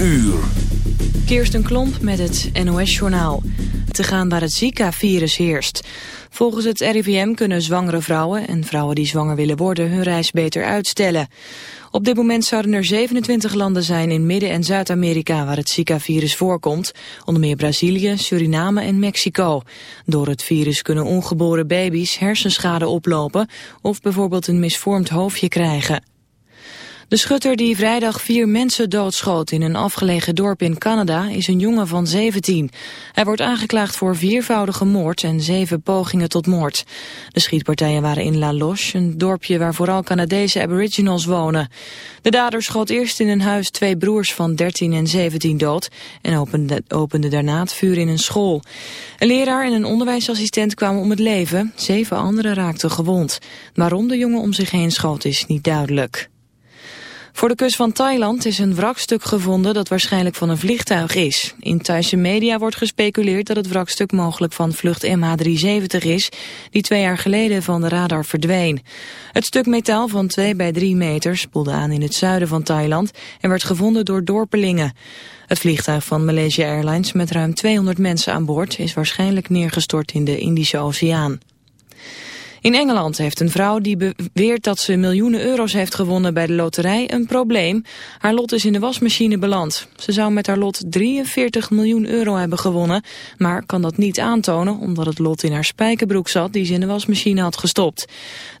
uur. Kirsten Klomp met het NOS-journaal. Te gaan waar het Zika-virus heerst. Volgens het RIVM kunnen zwangere vrouwen en vrouwen die zwanger willen worden hun reis beter uitstellen. Op dit moment zouden er 27 landen zijn in Midden- en Zuid-Amerika waar het Zika-virus voorkomt. Onder meer Brazilië, Suriname en Mexico. Door het virus kunnen ongeboren baby's hersenschade oplopen of bijvoorbeeld een misvormd hoofdje krijgen. De schutter die vrijdag vier mensen doodschoot in een afgelegen dorp in Canada is een jongen van 17. Hij wordt aangeklaagd voor viervoudige moord en zeven pogingen tot moord. De schietpartijen waren in La Loche, een dorpje waar vooral Canadese aboriginals wonen. De dader schoot eerst in een huis twee broers van 13 en 17 dood en opende, daarna het vuur in een school. Een leraar en een onderwijsassistent kwamen om het leven, zeven anderen raakten gewond. Waarom de jongen om zich heen schoot is niet duidelijk. Voor de kust van Thailand is een wrakstuk gevonden dat waarschijnlijk van een vliegtuig is. In Thaise media wordt gespeculeerd dat het wrakstuk mogelijk van vlucht MH370 is, die twee jaar geleden van de radar verdween. Het stuk metaal van 2 bij 3 meter spoelde aan in het zuiden van Thailand en werd gevonden door dorpelingen. Het vliegtuig van Malaysia Airlines met ruim 200 mensen aan boord is waarschijnlijk neergestort in de Indische Oceaan. In Engeland heeft een vrouw die beweert dat ze miljoenen euro's heeft gewonnen bij de loterij een probleem. Haar lot is in de wasmachine beland. Ze zou met haar lot 43 miljoen euro hebben gewonnen, maar kan dat niet aantonen omdat het lot in haar spijkerbroek zat die ze in de wasmachine had gestopt.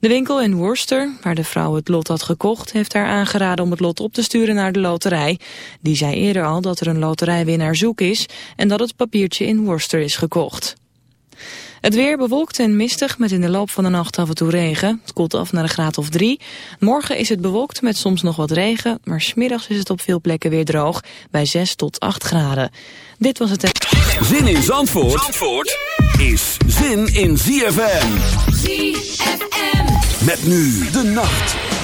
De winkel in Worcester, waar de vrouw het lot had gekocht, heeft haar aangeraden om het lot op te sturen naar de loterij. Die zei eerder al dat er een loterijwinnaar zoek is en dat het papiertje in Worcester is gekocht. Het weer bewolkt en mistig met in de loop van de nacht af en toe regen. Het koelt af naar een graad of drie. Morgen is het bewolkt met soms nog wat regen, maar smiddags is het op veel plekken weer droog bij 6 tot 8 graden. Dit was het... Zin in Zandvoort, Zandvoort is zin in ZFM. ZFM. Met nu de nacht.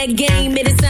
that game, it is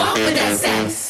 walk with that sass.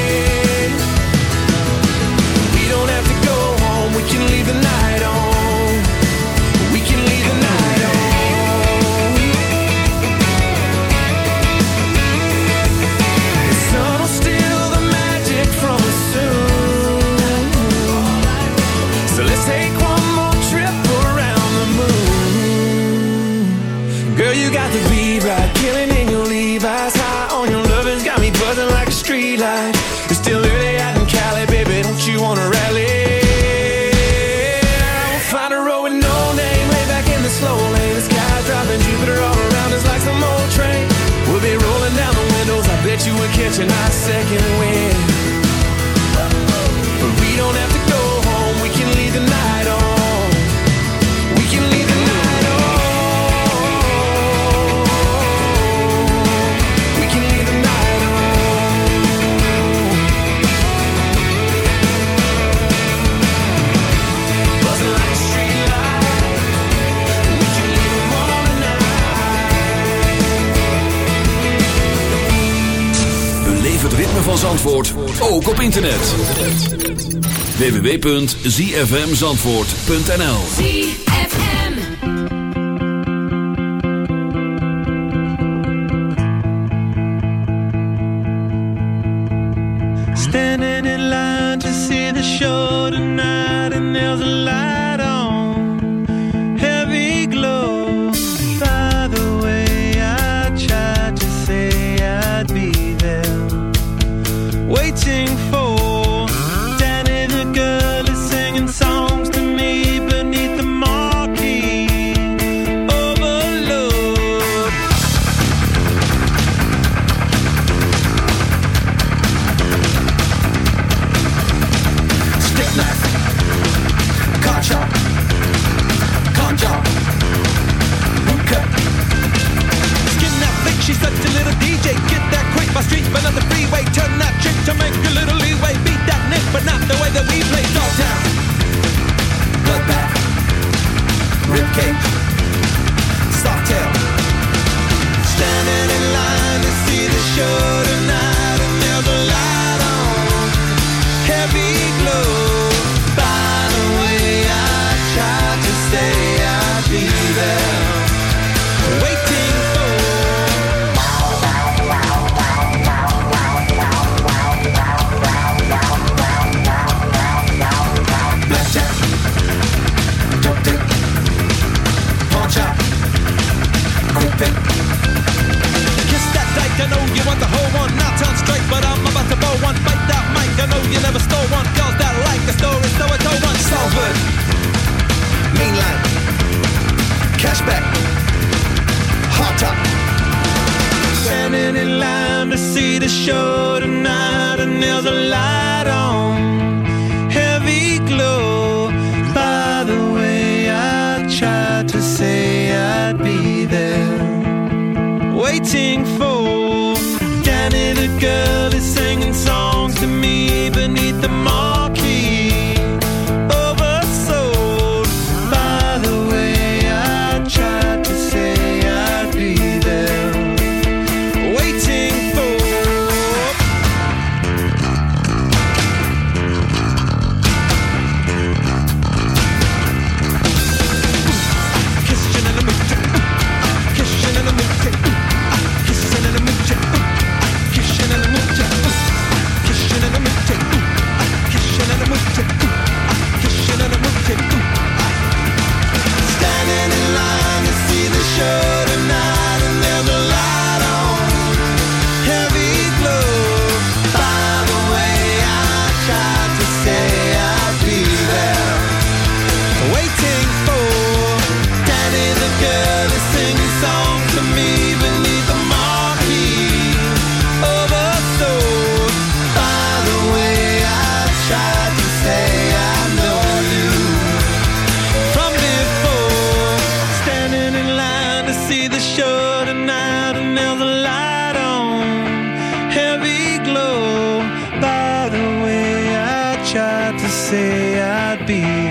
ook op internet. www.zfmzandvoort.nl ZFM Standing in line to see the show tonight And there's a light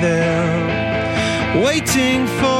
there waiting for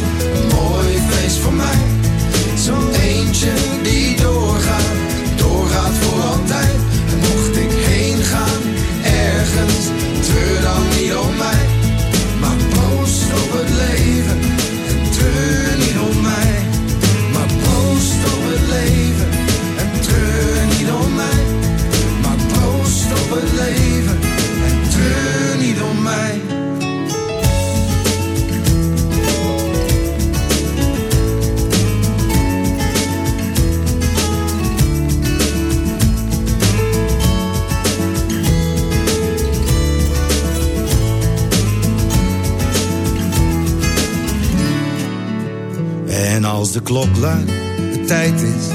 Als de klok luidt, de tijd is,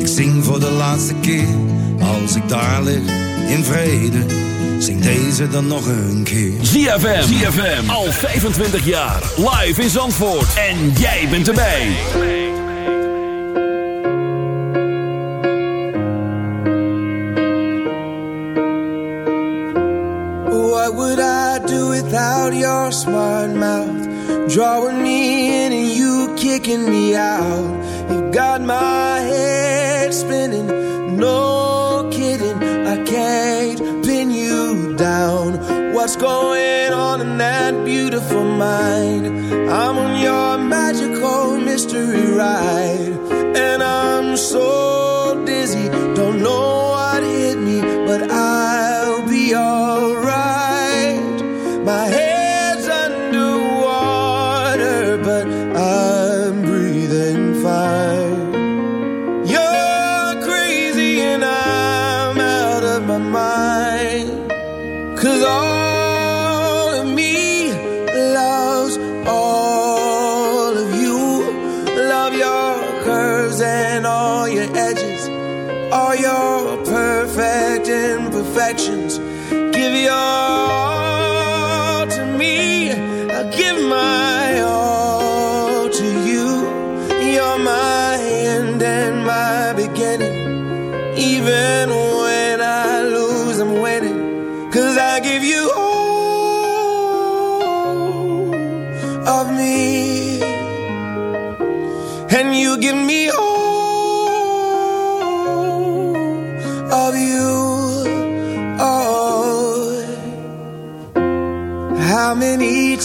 ik zing voor de laatste keer. Als ik daar lig, in vrede, zing deze dan nog een keer. ZFM, ZFM, al 25 jaar, live in Zandvoort. En jij bent erbij. What would I do without your smart mouth? Drawing taking me out. You got my head spinning, no kidding. I can't pin you down. What's going on in that beautiful mind? I'm on your magical mystery ride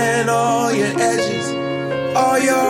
and all your edges, all your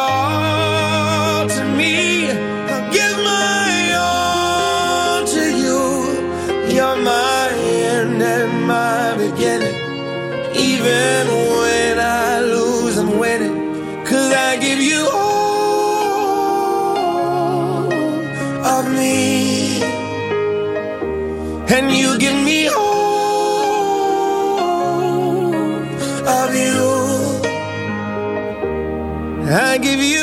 I give you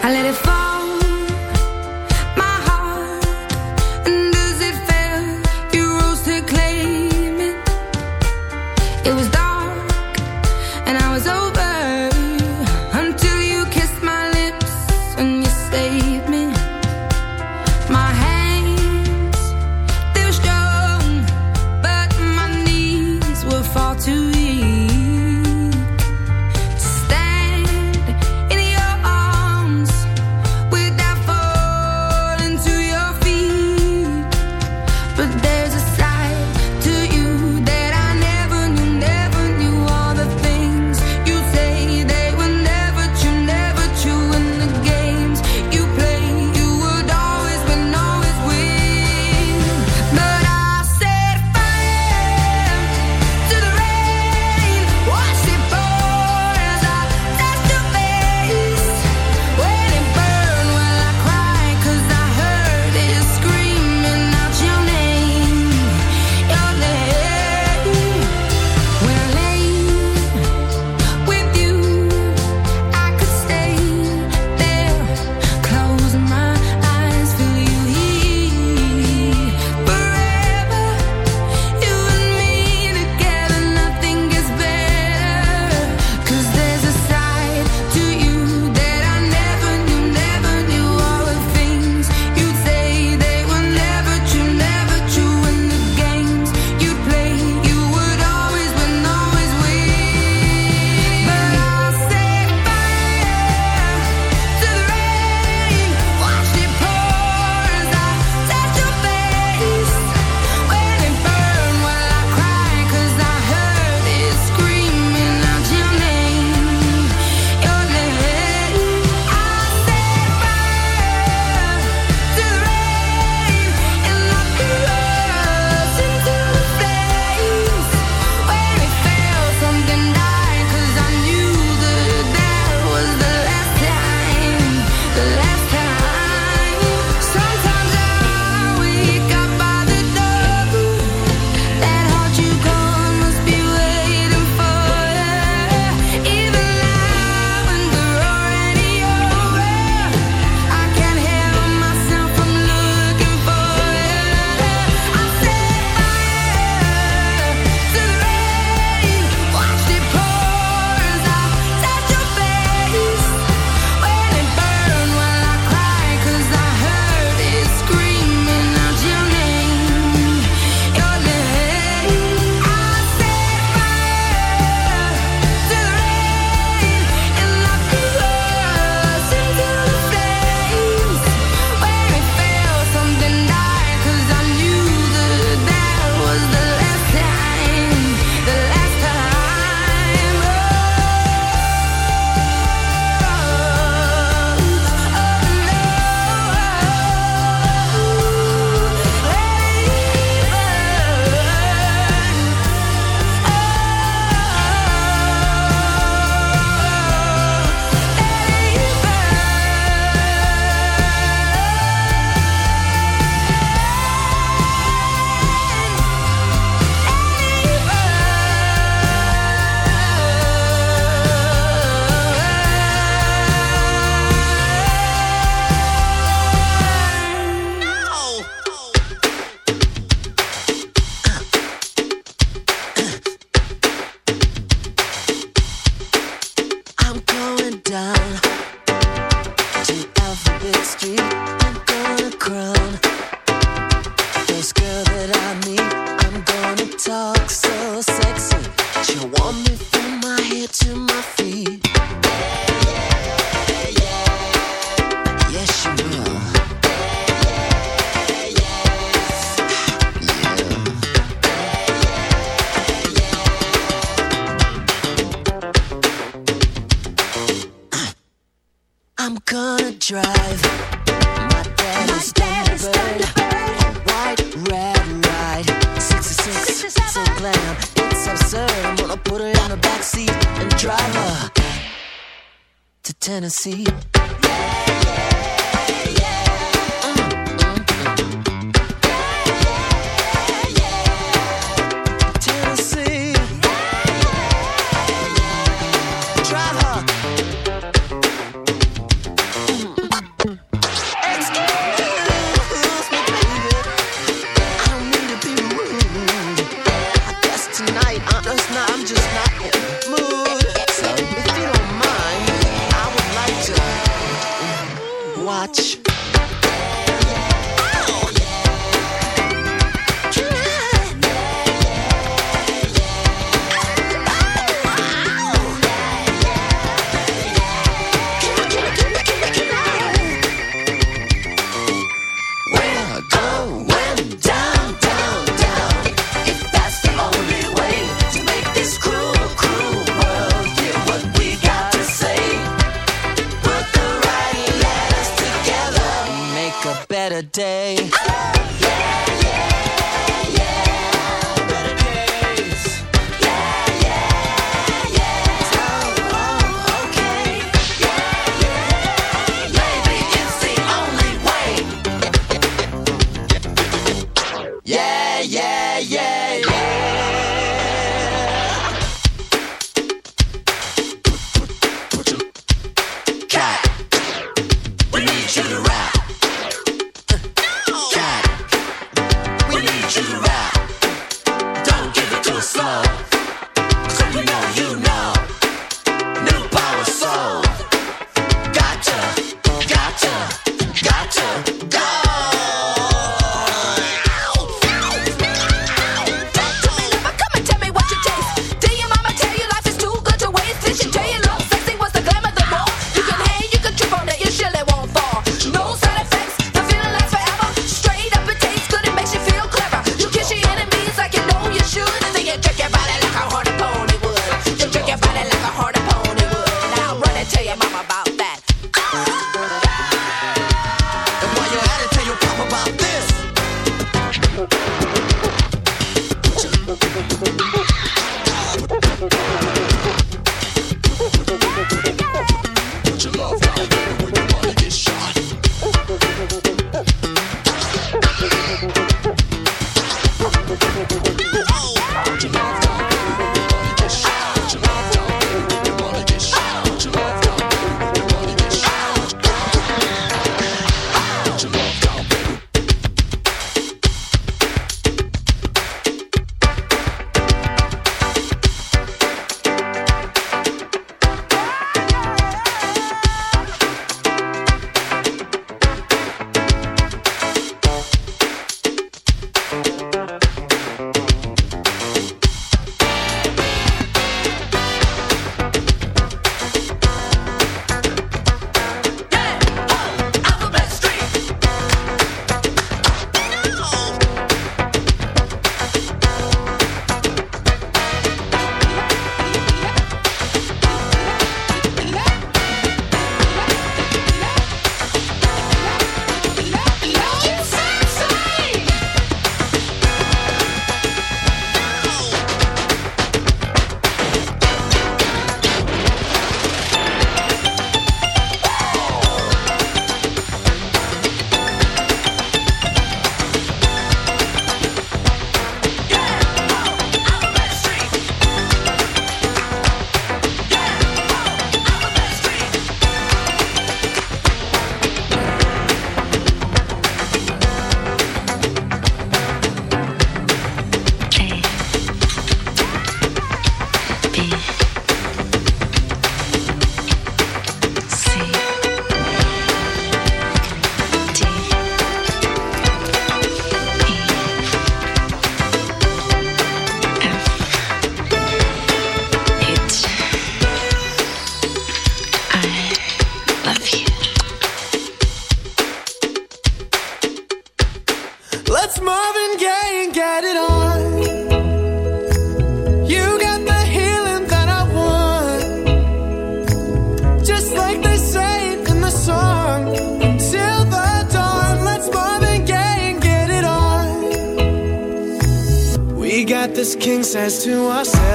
I let it fall, better day. says to ourselves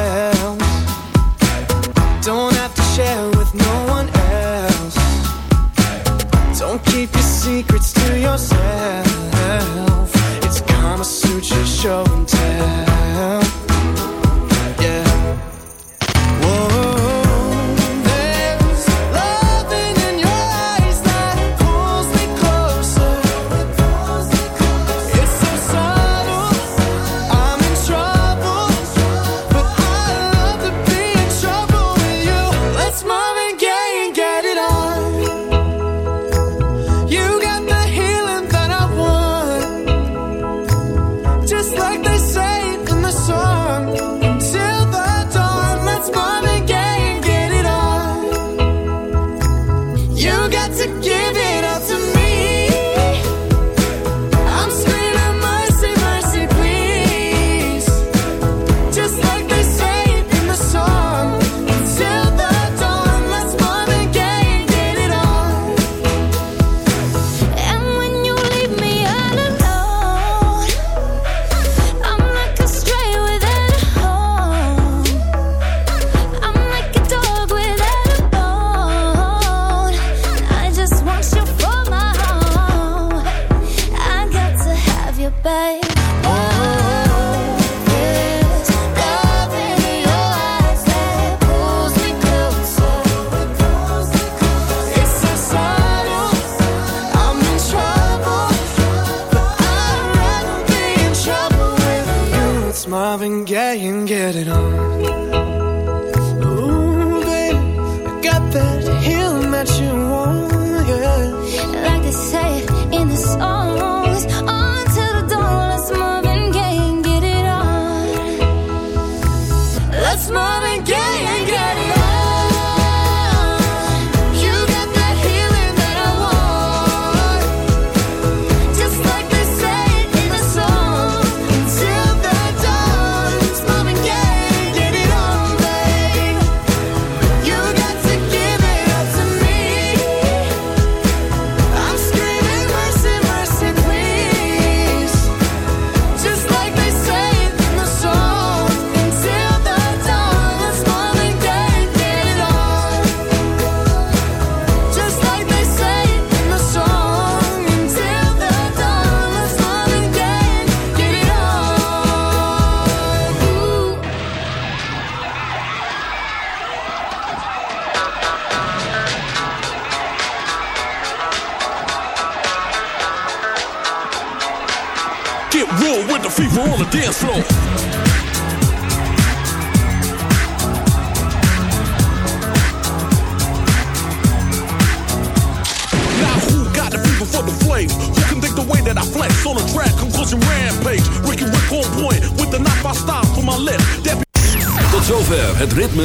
getting on.